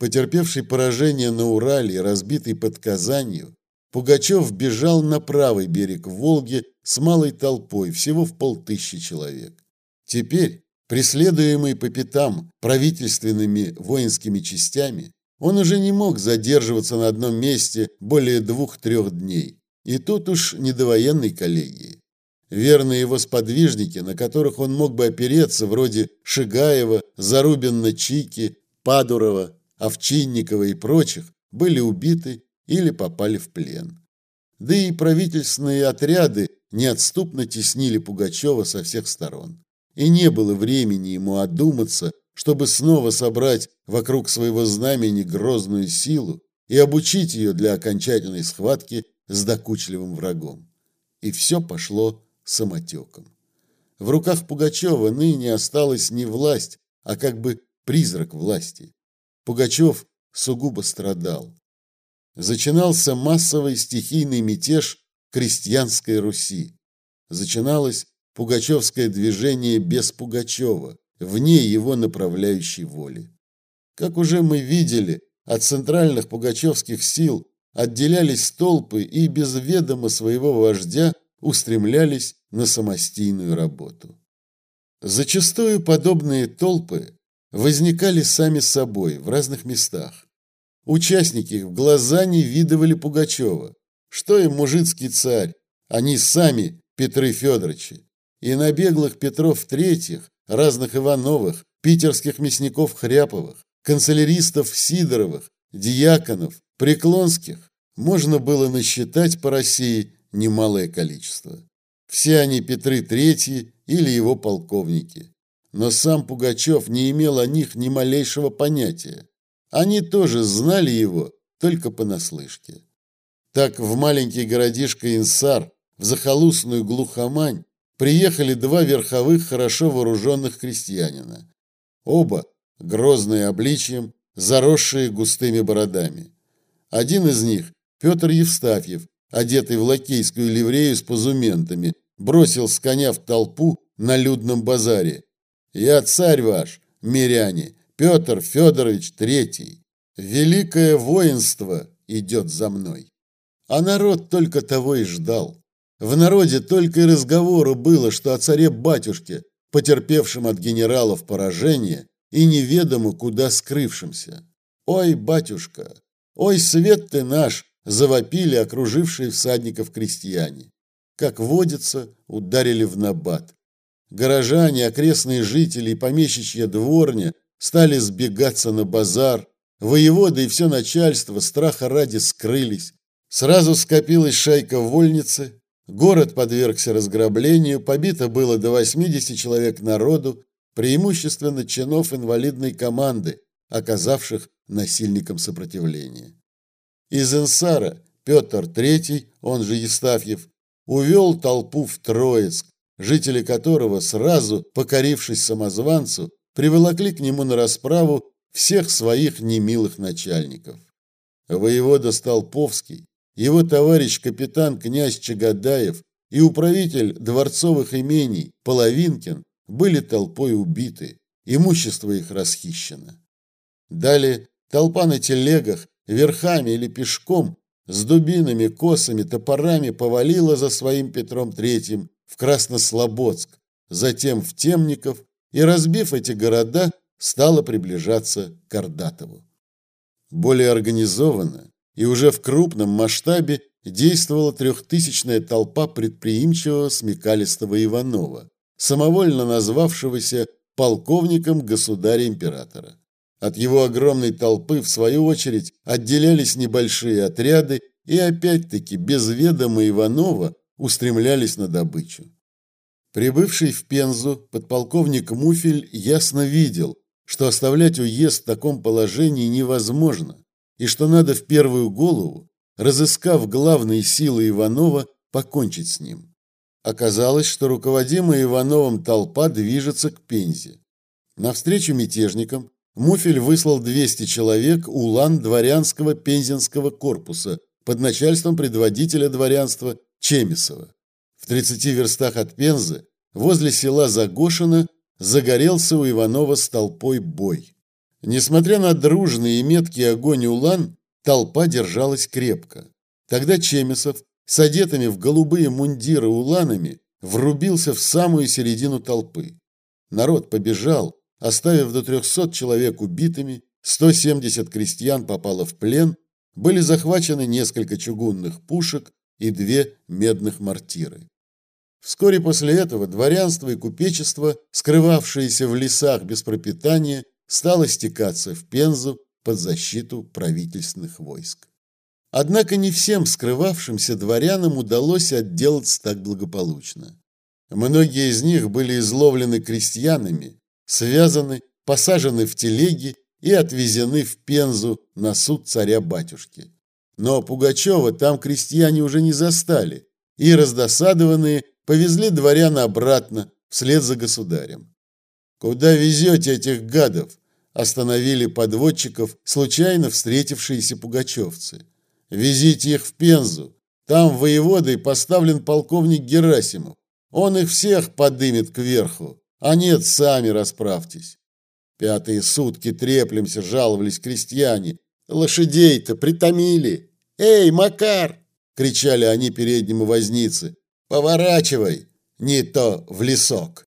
Потерпевший поражение на Урале разбитый под Казанью, Пугачев бежал на правый берег Волги с малой толпой, всего в полтысячи человек. Теперь, преследуемый по пятам правительственными воинскими частями, он уже не мог задерживаться на одном месте более двух-трех дней. И тут уж не до военной коллегии. Верные его сподвижники, на которых он мог бы опереться, вроде Шигаева, Зарубина-Чики, Падурова, Овчинникова и прочих, были убиты или попали в плен. Да и правительственные отряды неотступно теснили Пугачева со всех сторон. И не было времени ему одуматься, чтобы снова собрать вокруг своего знамени грозную силу и обучить ее для окончательной схватки с докучливым врагом. И все пошло самотеком. В руках Пугачева ныне осталась не власть, а как бы призрак власти. Пугачев сугубо страдал. Зачинался массовый стихийный мятеж крестьянской Руси. Зачиналось пугачевское движение без Пугачева, вне его направляющей воли. Как уже мы видели, от центральных пугачевских сил отделялись толпы и без ведома своего вождя устремлялись на самостийную работу. Зачастую подобные толпы возникали сами собой в разных местах. Участники в глаза не видывали Пугачева. Что им мужицкий царь? Они сами Петры Федоровичи. И на беглых Петров Третьих, разных Ивановых, питерских мясников Хряповых, канцеляристов Сидоровых, диаконов, Преклонских можно было насчитать по России немалое количество. Все они Петры Третьи или его полковники. Но сам Пугачев не имел о них ни малейшего понятия. Они тоже знали его только понаслышке. Так в маленький городишко Инсар, в захолустную глухомань, приехали два верховых хорошо вооруженных крестьянина. Оба, грозные обличием, заросшие густыми бородами. Один из них, Петр Евстафьев, одетый в лакейскую ливрею с позументами, бросил с коня в толпу на людном базаре. «Я царь ваш, миряне, Петр Федорович Третий. Великое воинство идет за мной». А народ только того и ждал. В народе только и разговору было, что о царе-батюшке, потерпевшем от генералов поражение и неведомо куда скрывшемся. «Ой, батюшка! Ой, свет ты наш!» завопили окружившие всадников крестьяне. Как водится, ударили в набат. Горожане, окрестные жители и помещичья дворня стали сбегаться на базар. Воеводы и все начальство страха ради скрылись. Сразу скопилась шайка вольницы, Город подвергся разграблению, побито было до 80 человек народу, преимущественно чинов инвалидной команды, оказавших насильникам сопротивление. Из Инсара Петр III, он же Евстафьев, увел толпу в Троицк, жители которого, сразу покорившись самозванцу, приволокли к нему на расправу всех своих немилых начальников. Воевода Столповский его товарищ капитан князь Чагадаев и управитель дворцовых имений Половинкин были толпой убиты, имущество их расхищено. Далее толпа на телегах, верхами или пешком, с дубинами, косами, топорами повалила за своим Петром Третьим в Краснослободск, затем в Темников и, разбив эти города, стала приближаться к Ордатову. Более организованно и уже в крупном масштабе действовала трехтысячная толпа предприимчивого смекалистого Иванова, самовольно назвавшегося полковником государя-императора. От его огромной толпы, в свою очередь, отделялись небольшие отряды и опять-таки без ведома Иванова устремлялись на добычу. Прибывший в Пензу подполковник Муфель ясно видел, что оставлять уезд в таком положении невозможно, и что надо в первую голову, разыскав главные силы Иванова, покончить с ним. Оказалось, что руководимая Ивановым толпа движется к Пензе. Навстречу мятежникам Муфель выслал 200 человек улан дворянского пензенского корпуса под начальством предводителя дворянства Чемисова. В 30 верстах от Пензы, возле села Загошино, загорелся у Иванова с толпой бой. Несмотря на дружный и меткий огонь улан, толпа держалась крепко. Тогда Чемисов с одетыми в голубые мундиры уланами врубился в самую середину толпы. Народ побежал, оставив до 300 человек убитыми, 170 крестьян попало в плен, были захвачены несколько чугунных пушек и две медных мортиры. Вскоре после этого дворянство и купечество, скрывавшиеся в лесах без пропитания, стало стекаться в Пензу под защиту правительственных войск. Однако не всем скрывавшимся дворянам удалось отделаться так благополучно. Многие из них были изловлены крестьянами, связаны, посажены в телеги и отвезены в Пензу на суд царя-батюшки. Но Пугачева там крестьяне уже не застали, и раздосадованные повезли дворян обратно вслед за государем. «Куда везете этих гадов?» остановили подводчиков случайно встретившиеся пугачевцы. «Везите их в Пензу. Там воеводой поставлен полковник Герасимов. Он их всех подымет кверху. А нет, сами расправьтесь». Пятые сутки треплемся, жаловались крестьяне. Лошадей-то притомили. «Эй, Макар!» — кричали они переднему вознице. «Поворачивай, не то в лесок».